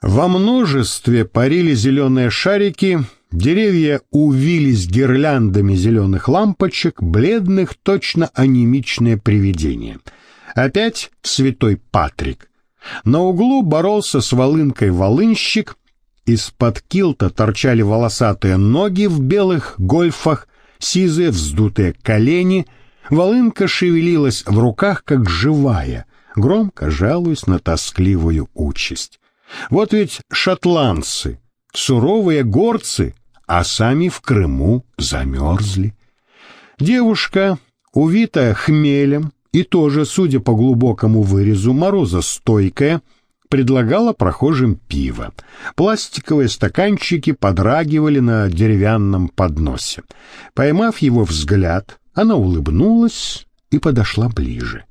Во множестве парили зеленые шарики, деревья увились гирляндами зеленых лампочек, бледных, точно анемичное привидение. Опять святой Патрик. На углу боролся с волынкой волынщик, из-под килта торчали волосатые ноги в белых гольфах, сизые вздутые колени, волынка шевелилась в руках, как живая, громко жалуясь на тоскливую участь. Вот ведь шотландцы, суровые горцы, а сами в Крыму замерзли. Девушка, увитая хмелем и тоже, судя по глубокому вырезу, морозостойкая, предлагала прохожим пиво. Пластиковые стаканчики подрагивали на деревянном подносе. Поймав его взгляд, она улыбнулась и подошла ближе.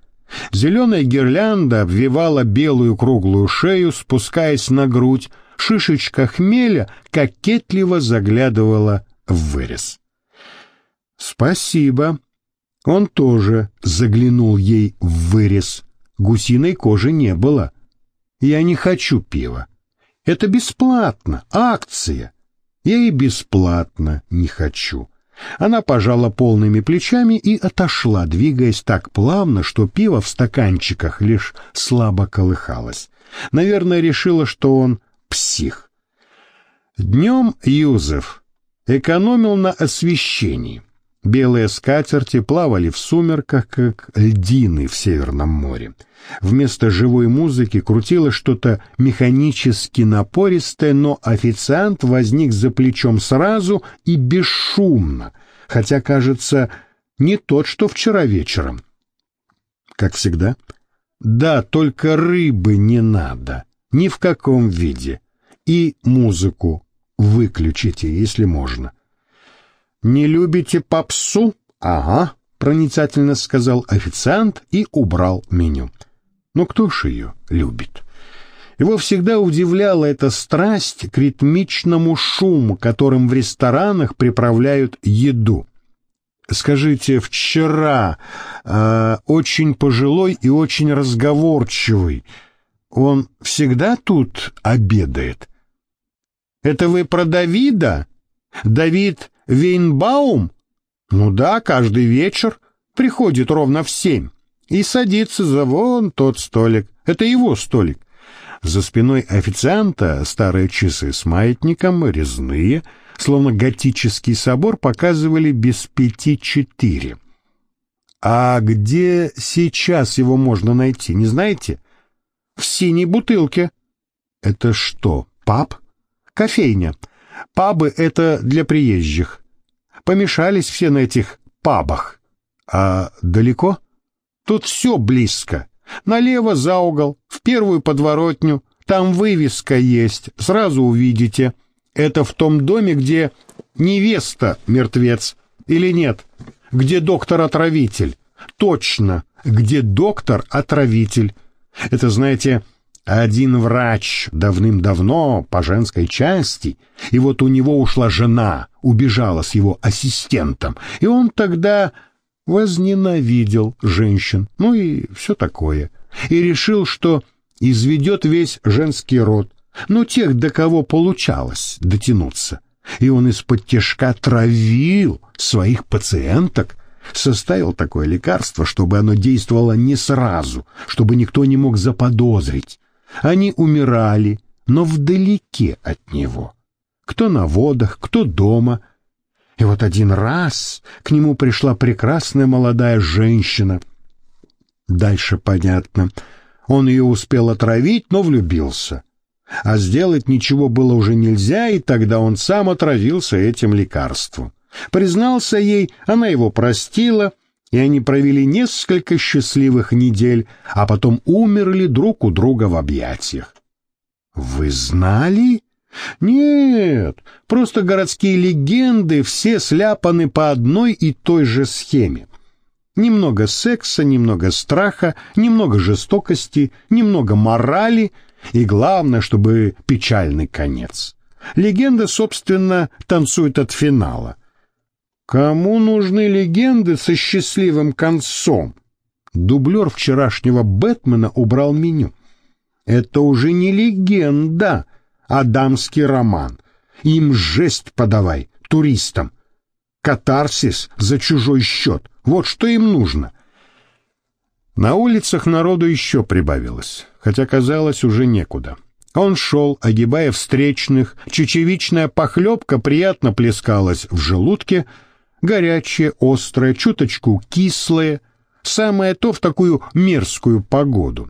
Зеленая гирлянда обвивала белую круглую шею, спускаясь на грудь, шишечка хмеля кокетливо заглядывала в вырез. «Спасибо». Он тоже заглянул ей в вырез. Гусиной кожи не было. «Я не хочу пива. Это бесплатно, акция. Я и бесплатно не хочу». Она пожала полными плечами и отошла, двигаясь так плавно, что пиво в стаканчиках лишь слабо колыхалось. Наверное, решила, что он псих. Днем Юзеф экономил на освещении. Белые скатерти плавали в сумерках, как льдины в Северном море. Вместо живой музыки крутилось что-то механически напористое, но официант возник за плечом сразу и бесшумно, хотя, кажется, не тот, что вчера вечером. Как всегда. Да, только рыбы не надо, ни в каком виде. И музыку выключите, если можно. «Не любите попсу?» «Ага», — проницательно сказал официант и убрал меню. «Но кто ж ее любит?» Его всегда удивляла эта страсть к ритмичному шуму, которым в ресторанах приправляют еду. Скажите, вчера э, очень пожилой и очень разговорчивый. Он всегда тут обедает? Это вы про Давида? Давид Вейнбаум? Ну да, каждый вечер приходит ровно в семь и садится за вон тот столик. Это его столик. За спиной официанта старые часы с маятником, резные, словно готический собор, показывали без пяти четыре. А где сейчас его можно найти, не знаете? В синей бутылке. Это что, паб? Кофейня. Пабы — это для приезжих. Помешались все на этих пабах. А далеко? Тут все близко. Налево за угол, в первую подворотню. Там вывеска есть, сразу увидите. Это в том доме, где невеста мертвец. Или нет? Где доктор-отравитель? Точно, где доктор-отравитель. Это, знаете, один врач давным-давно по женской части, и вот у него ушла жена, убежала с его ассистентом, и он тогда возненавидел женщин, ну и все такое, и решил, что изведет весь женский род, ну тех, до кого получалось дотянуться. И он из-под тяжка травил своих пациенток, составил такое лекарство, чтобы оно действовало не сразу, чтобы никто не мог заподозрить, они умирали, но вдалеке от него. Кто на водах, кто дома. И вот один раз к нему пришла прекрасная молодая женщина. Дальше понятно. Он ее успел отравить, но влюбился. А сделать ничего было уже нельзя, и тогда он сам отравился этим лекарством. Признался ей, она его простила — и они провели несколько счастливых недель, а потом умерли друг у друга в объятиях. Вы знали? Нет, просто городские легенды все сляпаны по одной и той же схеме. Немного секса, немного страха, немного жестокости, немного морали и, главное, чтобы печальный конец. Легенда, собственно, танцует от финала — Кому нужны легенды со счастливым концом? Дублер вчерашнего Бэтмена убрал меню. Это уже не легенда, а дамский роман. Им жесть подавай, туристам. Катарсис за чужой счет. Вот что им нужно. На улицах народу еще прибавилось, хотя казалось уже некуда. Он шел, огибая встречных, чечевичная похлебка приятно плескалась в желудке, горячая, острая, чуточку кислая, самое то в такую мерзкую погоду.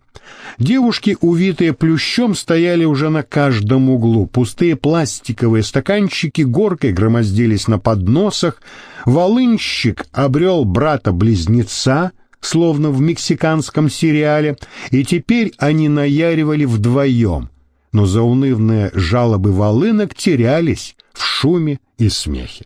Девушки, увитые плющом, стояли уже на каждом углу. Пустые пластиковые стаканчики горкой громоздились на подносах. Волынщик обрел брата-близнеца, словно в мексиканском сериале, и теперь они наяривали вдвоем. Но заунывные жалобы волынок терялись в шуме и смехе.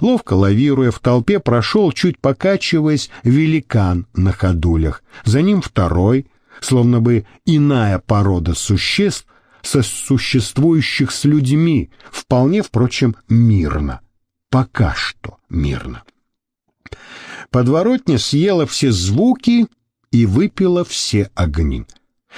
Ловко лавируя в толпе, прошел, чуть покачиваясь, великан на ходулях. За ним второй, словно бы иная порода существ, сосуществующих с людьми, вполне, впрочем, мирно. Пока что мирно. Подворотня съела все звуки и выпила все огни.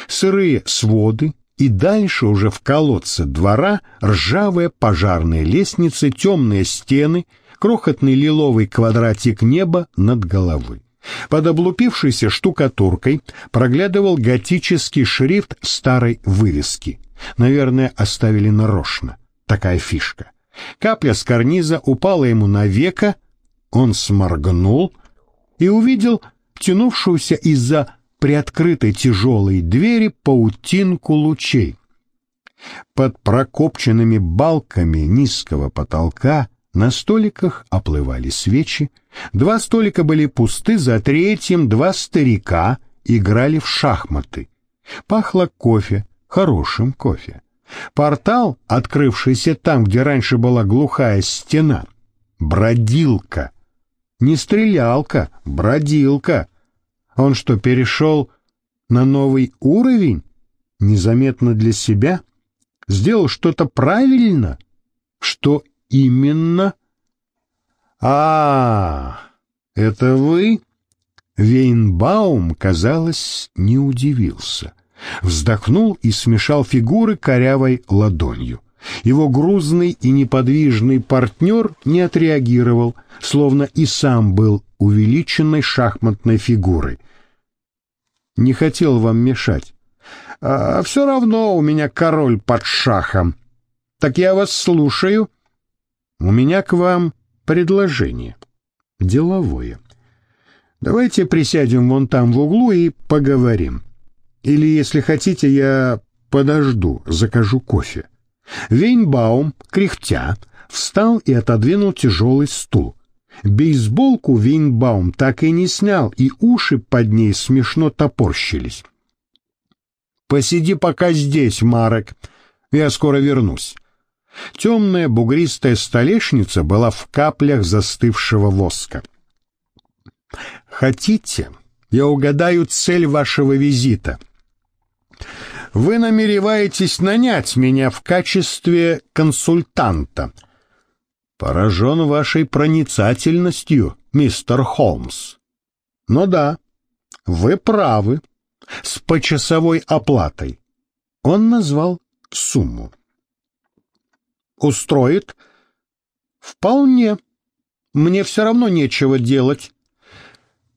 Сырые своды, и дальше уже в колодце двора ржавая пожарная лестница, темные стены, крохотный лиловый квадратик неба над головой. Под облупившейся штукатуркой проглядывал готический шрифт старой вывески. Наверное, оставили нарочно. Такая фишка. Капля с карниза упала ему на веко, он сморгнул и увидел тянувшуюся из-за приоткрытой тяжелой двери паутинку лучей. Под прокопченными балками низкого потолка на столиках оплывали свечи, два столика были пусты, за третьим два старика играли в шахматы. Пахло кофе, хорошим кофе. Портал, открывшийся там, где раньше была глухая стена, бродилка. Не стрелялка, бродилка — он что, перешел на новый уровень? Незаметно для себя? Сделал что-то правильно? Что именно? А, это вы? Вейнбаум, казалось, не удивился. Вздохнул и смешал фигуры корявой ладонью. Его грузный и неподвижный партнер не отреагировал, словно и сам был увеличенной шахматной фигурой. Не хотел вам мешать. А все равно у меня король под шахом. Так я вас слушаю. У меня к вам предложение. Деловое. Давайте присядем вон там в углу и поговорим. Или, если хотите, я подожду, закажу кофе. Вейнбаум, кряхтя, встал и отодвинул тяжелый стул. Бейсболку Винбаум так и не снял, и уши под ней смешно топорщились. «Посиди пока здесь, Марек, я скоро вернусь». Темная бугристая столешница была в каплях застывшего воска. «Хотите, я угадаю цель вашего визита?» «Вы намереваетесь нанять меня в качестве консультанта», Поражен вашей проницательностью, мистер Холмс. Но да, вы правы. С почасовой оплатой. Он назвал сумму. Устроит? Вполне. Мне все равно нечего делать.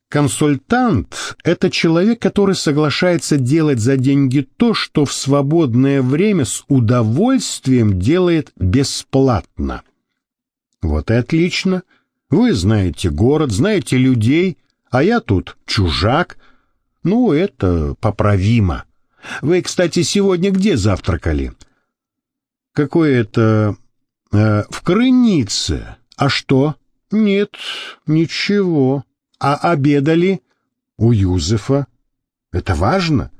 Консультант — это человек, который соглашается делать за деньги то, что в свободное время с удовольствием делает бесплатно. Вот и отлично. Вы знаете город, знаете людей, а я тут чужак. Ну, это поправимо. Вы, кстати, сегодня где завтракали? Какое это... Э, в Крынице. А что? Нет, ничего. А обедали? У Юзефа. Это важно?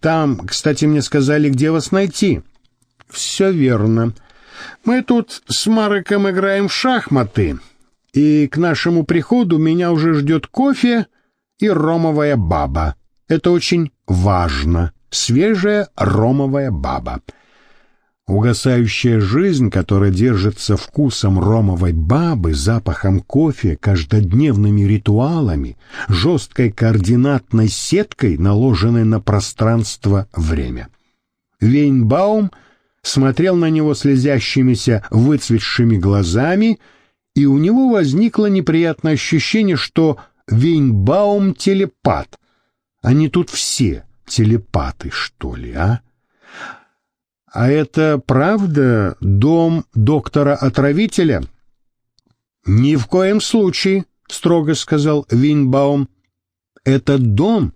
Там, кстати, мне сказали, где вас найти. Все верно. Мы тут с Мареком играем в шахматы, и к нашему приходу меня уже ждет кофе и ромовая баба. Это очень важно. Свежая ромовая баба. Угасающая жизнь, которая держится вкусом ромовой бабы, запахом кофе, каждодневными ритуалами, жесткой координатной сеткой, наложенной на пространство-время. Вейнбаум — смотрел на него слезящимися выцветшими глазами, и у него возникло неприятное ощущение, что Вейнбаум телепат. Они тут все телепаты, что ли, а? А это правда дом доктора-отравителя? Ни в коем случае, строго сказал Винбаум. Это дом,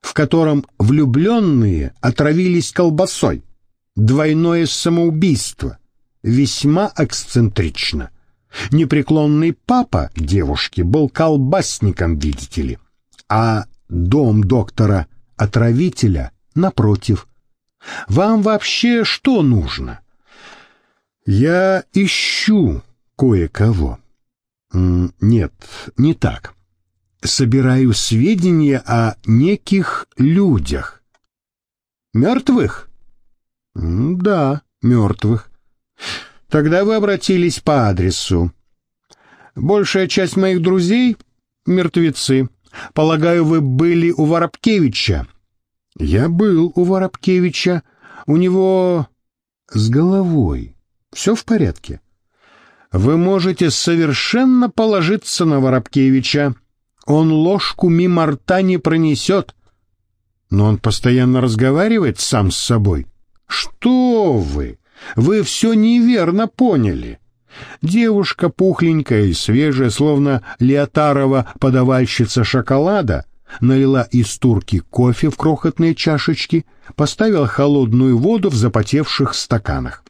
в котором влюбленные отравились колбасой. Двойное самоубийство. Весьма эксцентрично. Непреклонный папа девушки был колбасником, видите ли, а дом доктора-отравителя, напротив. Вам вообще что нужно? Я ищу кое-кого. Нет, не так. Собираю сведения о неких людях. Мертвых? Да, мертвых. Тогда вы обратились по адресу. Большая часть моих друзей — мертвецы. Полагаю, вы были у Воробкевича. Я был у Воробкевича. У него с головой. Все в порядке. Вы можете совершенно положиться на Воробкевича. Он ложку мимо рта не пронесет. Но он постоянно разговаривает сам с собой. Что вы? Вы все неверно поняли. Девушка пухленькая и свежая, словно Леотарова подавальщица шоколада, налила из турки кофе в крохотные чашечки, поставила холодную воду в запотевших стаканах.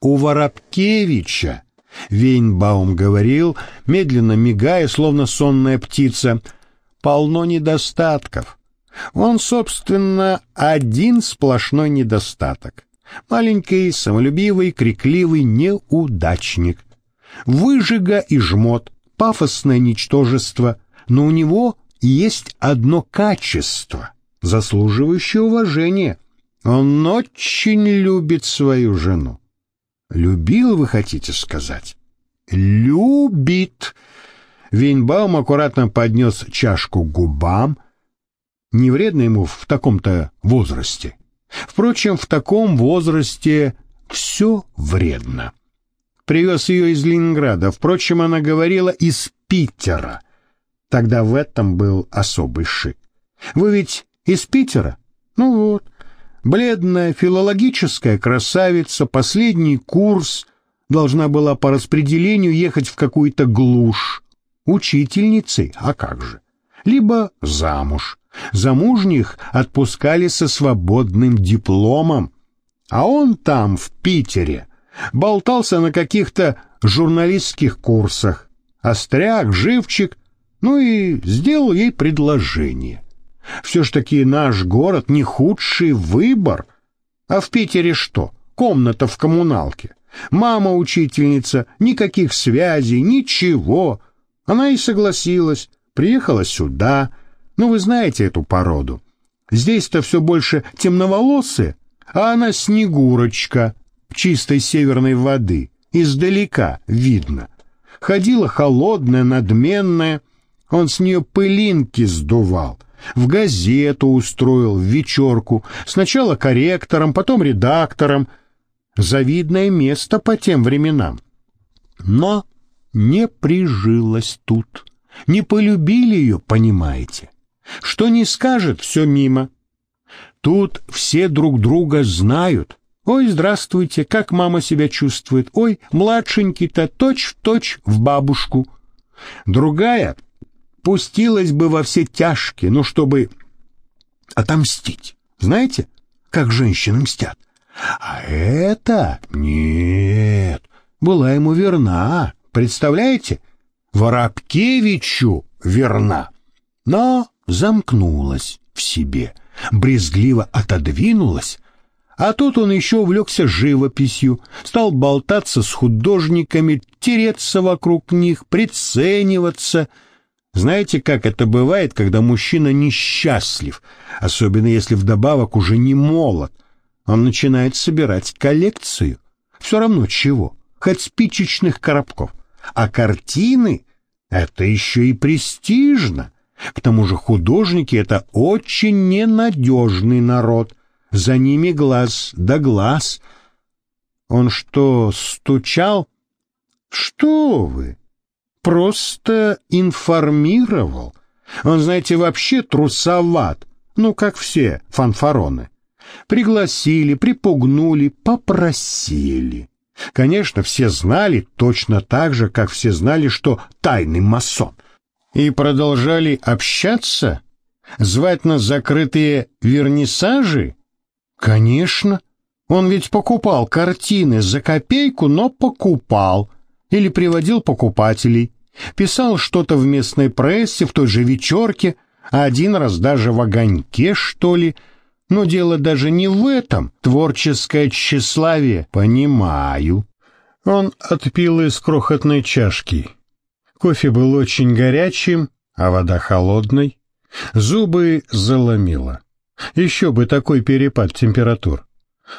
У Воробкевича, Вейнбаум говорил, медленно мигая, словно сонная птица, полно недостатков. Он, собственно, один сплошной недостаток. Маленький, самолюбивый, крикливый неудачник. Выжига и жмот, пафосное ничтожество, но у него есть одно качество, заслуживающее уважения. Он очень любит свою жену. Любил, вы хотите сказать? Любит. Вейнбаум аккуратно поднес чашку губам. Не вредно ему в таком-то возрасте. Впрочем, в таком возрасте все вредно. Привез ее из Ленинграда. Впрочем, она говорила из Питера. Тогда в этом был особый шик. Вы ведь из Питера? Ну вот. Бледная филологическая красавица, последний курс, должна была по распределению ехать в какую-то глушь. Учительницей, а как же? Либо замуж. Замужних отпускали со свободным дипломом, а он там, в Питере, болтался на каких-то журналистских курсах, остряк, живчик, ну и сделал ей предложение. Все ж таки наш город не худший выбор. А в Питере что? Комната в коммуналке. Мама учительница, никаких связей, ничего. Она и согласилась, приехала сюда, ну, вы знаете эту породу. Здесь-то все больше темноволосые, а она снегурочка, чистой северной воды, издалека видно. Ходила холодная, надменная, он с нее пылинки сдувал, в газету устроил, в вечерку, сначала корректором, потом редактором. Завидное место по тем временам. Но не прижилась тут, не полюбили ее, понимаете. Что не скажет, все мимо. Тут все друг друга знают. Ой, здравствуйте, как мама себя чувствует? Ой, младшенький-то точь-в-точь в бабушку. Другая пустилась бы во все тяжкие, ну, чтобы отомстить. Знаете, как женщины мстят? А это нет, была ему верна, представляете? Воробкевичу верна. Но замкнулась в себе, брезгливо отодвинулась, а тут он еще увлекся живописью, стал болтаться с художниками, тереться вокруг них, прицениваться. Знаете, как это бывает, когда мужчина несчастлив, особенно если вдобавок уже не молод. Он начинает собирать коллекцию. Все равно чего, хоть спичечных коробков. А картины — это еще и престижно. К тому же художники — это очень ненадежный народ. За ними глаз да глаз. Он что, стучал? Что вы? Просто информировал. Он, знаете, вообще трусоват. Ну, как все фанфароны. Пригласили, припугнули, попросили. Конечно, все знали точно так же, как все знали, что тайный масон. И продолжали общаться? Звать на закрытые вернисажи? Конечно. Он ведь покупал картины за копейку, но покупал. Или приводил покупателей. Писал что-то в местной прессе, в той же вечерке, а один раз даже в огоньке, что ли. Но дело даже не в этом. Творческое тщеславие. Понимаю. Он отпил из крохотной чашки. Кофе был очень горячим, а вода холодной. Зубы заломило. Еще бы такой перепад температур.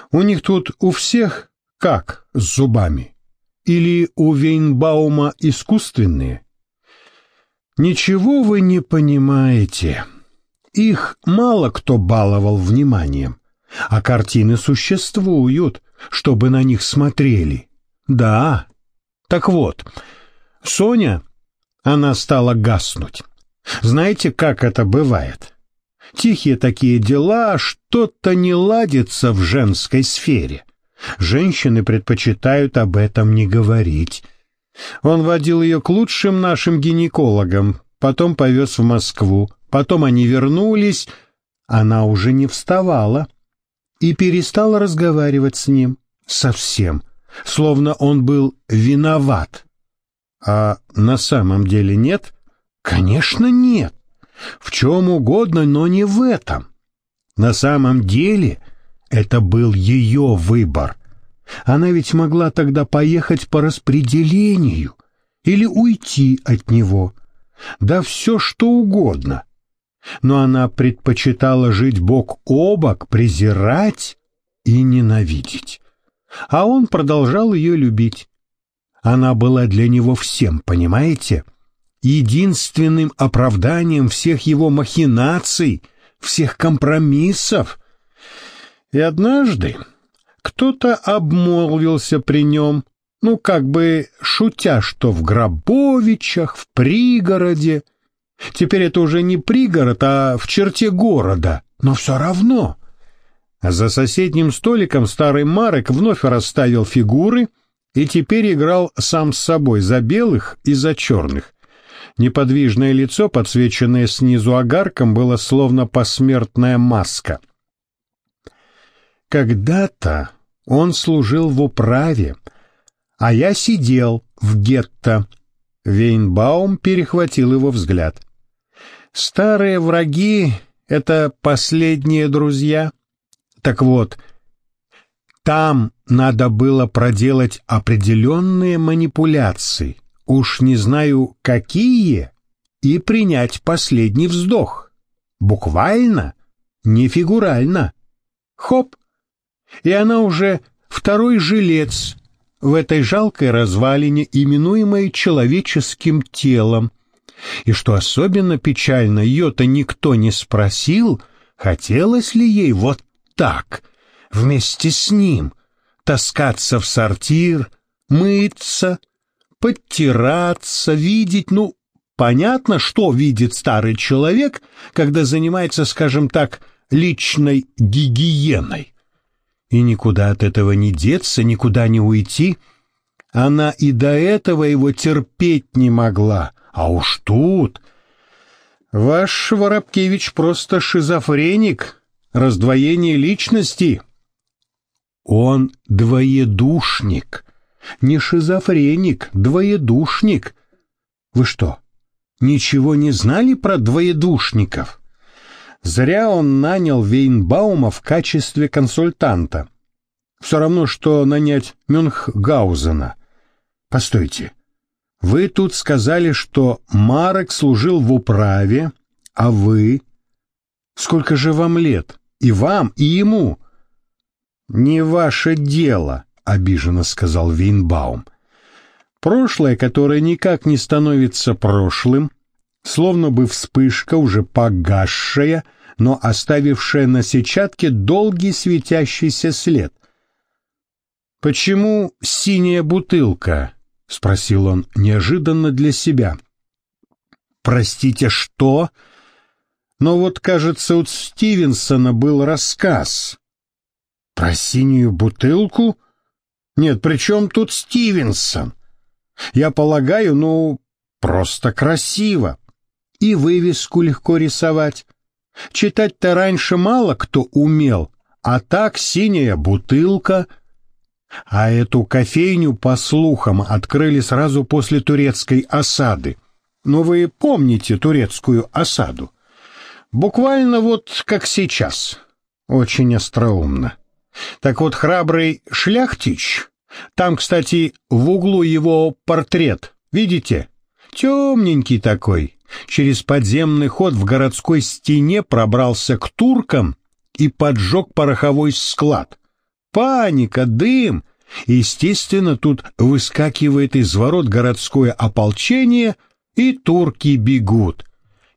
У них тут у всех как с зубами? Или у Вейнбаума искусственные? Ничего вы не понимаете. Их мало кто баловал вниманием, а картины существуют, чтобы на них смотрели. Да. Так вот, Соня, она стала гаснуть. Знаете, как это бывает? Тихие такие дела, что-то не ладится в женской сфере. Женщины предпочитают об этом не говорить. Он водил ее к лучшим нашим гинекологам, потом повез в Москву, потом они вернулись, она уже не вставала и перестала разговаривать с ним совсем, словно он был виноват. А на самом деле нет? Конечно, нет. В чем угодно, но не в этом. На самом деле это был ее выбор. Она ведь могла тогда поехать по распределению или уйти от него. Да все что угодно. Но она предпочитала жить бок о бок, презирать и ненавидеть. А он продолжал ее любить. Она была для него всем, понимаете? единственным оправданием всех его махинаций, всех компромиссов. И однажды кто-то обмолвился при нем, ну, как бы шутя, что в Гробовичах, в пригороде. Теперь это уже не пригород, а в черте города, но все равно. За соседним столиком старый Марек вновь расставил фигуры и теперь играл сам с собой за белых и за черных. Неподвижное лицо, подсвеченное снизу огарком, было словно посмертная маска. Когда-то он служил в управе, а я сидел в гетто. Вейнбаум перехватил его взгляд. Старые враги — это последние друзья. Так вот, там надо было проделать определенные манипуляции, уж не знаю какие, и принять последний вздох. Буквально, не фигурально. Хоп! И она уже второй жилец в этой жалкой развалине, именуемой человеческим телом. И что особенно печально, ее-то никто не спросил, хотелось ли ей вот так, вместе с ним, таскаться в сортир, мыться, подтираться, видеть, ну, понятно, что видит старый человек, когда занимается, скажем так, личной гигиеной. И никуда от этого не деться, никуда не уйти. Она и до этого его терпеть не могла, а уж тут... Ваш Воробкевич просто шизофреник, раздвоение личности. Он двоедушник, не шизофреник, двоедушник. Вы что, ничего не знали про двоедушников? Зря он нанял Вейнбаума в качестве консультанта. Все равно, что нанять Мюнхгаузена. Постойте, вы тут сказали, что Марек служил в управе, а вы... Сколько же вам лет? И вам, и ему? Не ваше дело, — обиженно сказал Винбаум. Прошлое, которое никак не становится прошлым, словно бы вспышка, уже погасшая, но оставившая на сетчатке долгий светящийся след. «Почему синяя бутылка?» — спросил он неожиданно для себя. «Простите, что?» Но вот, кажется, у Стивенсона был рассказ. «Про синюю бутылку?» «Нет, при чем тут Стивенсон?» «Я полагаю, ну, просто красиво. И вывеску легко рисовать. Читать-то раньше мало кто умел, а так синяя бутылка. А эту кофейню, по слухам, открыли сразу после турецкой осады. Но ну, вы помните турецкую осаду? Буквально вот как сейчас. Очень остроумно. Так вот, храбрый шляхтич, там, кстати, в углу его портрет, видите? Темненький такой, через подземный ход в городской стене пробрался к туркам и поджег пороховой склад. Паника, дым. Естественно, тут выскакивает из ворот городское ополчение, и турки бегут.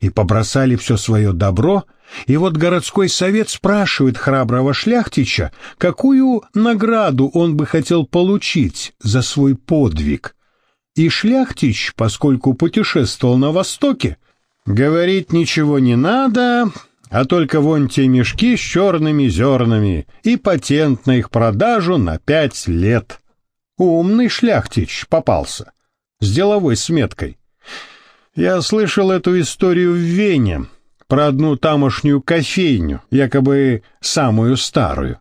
И побросали все свое добро, и вот городской совет спрашивает храброго шляхтича, какую награду он бы хотел получить за свой подвиг. И шляхтич, поскольку путешествовал на Востоке, говорит, ничего не надо, а только вон те мешки с черными зернами и патент на их продажу на пять лет. Умный шляхтич попался, с деловой сметкой. Я слышал эту историю в Вене, про одну тамошнюю кофейню, якобы самую старую.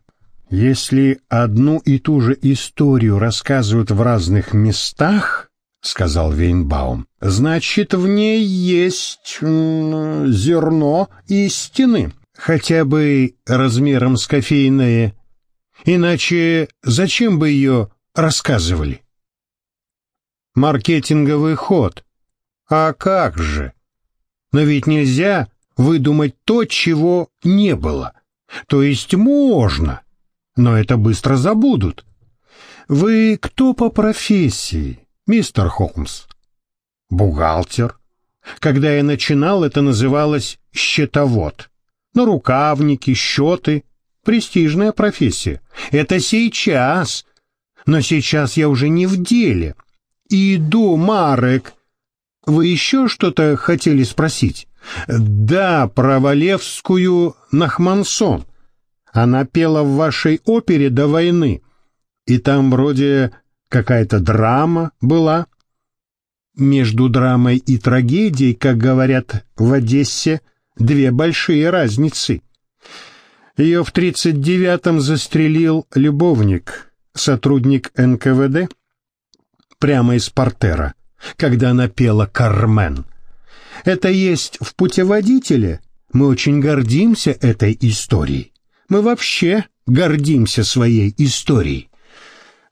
Если одну и ту же историю рассказывают в разных местах, — сказал Вейнбаум, — значит, в ней есть зерно истины, хотя бы размером с кофейное. Иначе зачем бы ее рассказывали? Маркетинговый ход. А как же? Но ведь нельзя выдумать то, чего не было. То есть можно, но это быстро забудут. Вы кто по профессии? мистер Холмс. Бухгалтер. Когда я начинал, это называлось счетовод. На рукавники, счеты. Престижная профессия. Это сейчас. Но сейчас я уже не в деле. Иду, Марек. Вы еще что-то хотели спросить? Да, про Валевскую Нахмансон. Она пела в вашей опере до войны. И там вроде какая-то драма была. Между драмой и трагедией, как говорят в Одессе, две большие разницы. Ее в 39-м застрелил любовник, сотрудник НКВД, прямо из портера, когда она пела «Кармен». Это есть в путеводителе. Мы очень гордимся этой историей. Мы вообще гордимся своей историей.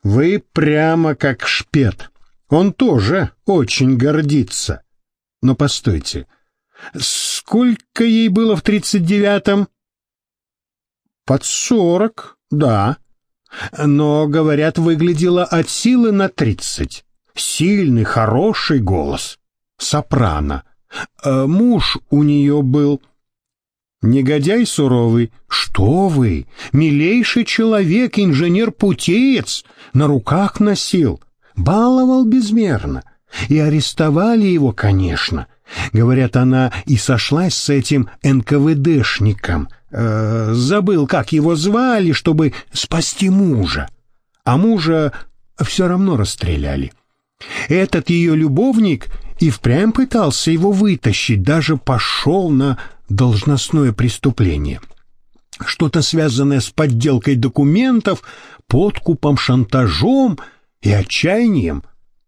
Вы прямо как шпет. Он тоже очень гордится. Но постойте, сколько ей было в тридцать девятом? Под сорок, да. Но, говорят, выглядела от силы на тридцать. Сильный, хороший голос. Сопрано. А муж у нее был Негодяй суровый, что вы, милейший человек, инженер-путеец, на руках носил, баловал безмерно. И арестовали его, конечно. Говорят, она и сошлась с этим НКВДшником. Э, забыл, как его звали, чтобы спасти мужа. А мужа все равно расстреляли. Этот ее любовник и впрямь пытался его вытащить, даже пошел на должностное преступление. Что-то связанное с подделкой документов, подкупом, шантажом и отчаянием.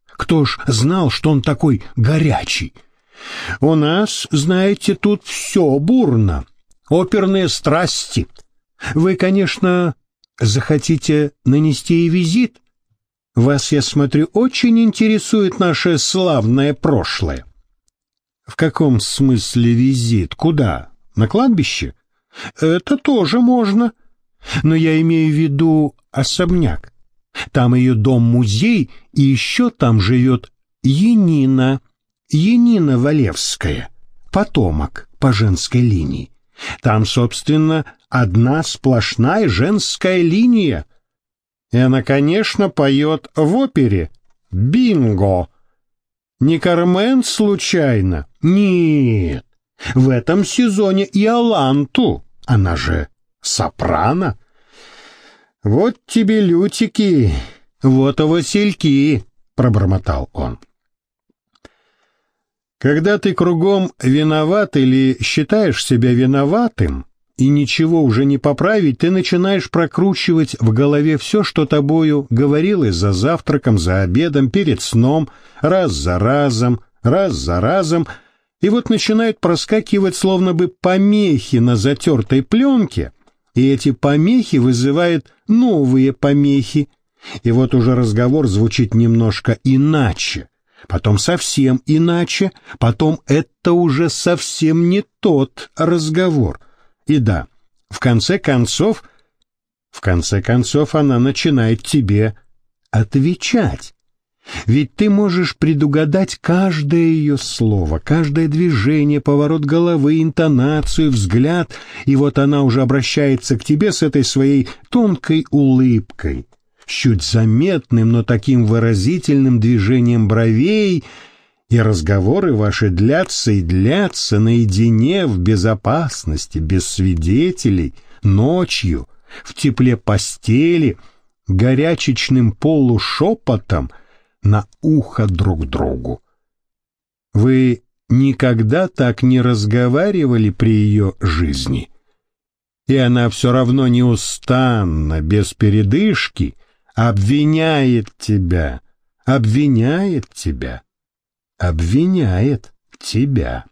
Кто ж знал, что он такой горячий? У нас, знаете, тут все бурно. Оперные страсти. Вы, конечно, захотите нанести ей визит? Вас, я смотрю, очень интересует наше славное прошлое. В каком смысле визит? Куда? На кладбище? Это тоже можно. Но я имею в виду особняк. Там ее дом-музей, и еще там живет Енина, Енина Валевская, потомок по женской линии. Там, собственно, одна сплошная женская линия. И она, конечно, поет в опере «Бинго». Не Кармен случайно? Нет. В этом сезоне и Аланту. Она же сопрано. Вот тебе лютики, вот и васильки, пробормотал он. Когда ты кругом виноват или считаешь себя виноватым, и ничего уже не поправить, ты начинаешь прокручивать в голове все, что тобою говорилось за завтраком, за обедом, перед сном, раз за разом, раз за разом, и вот начинают проскакивать словно бы помехи на затертой пленке, и эти помехи вызывают новые помехи, и вот уже разговор звучит немножко иначе, потом совсем иначе, потом это уже совсем не тот разговор. И да, в конце концов, в конце концов она начинает тебе отвечать. Ведь ты можешь предугадать каждое ее слово, каждое движение, поворот головы, интонацию, взгляд, и вот она уже обращается к тебе с этой своей тонкой улыбкой, с чуть заметным, но таким выразительным движением бровей, и разговоры ваши длятся и длятся наедине в безопасности, без свидетелей, ночью, в тепле постели, горячечным полушепотом на ухо друг другу. Вы никогда так не разговаривали при ее жизни, и она все равно неустанно, без передышки, обвиняет тебя, обвиняет тебя, обвиняет тебя.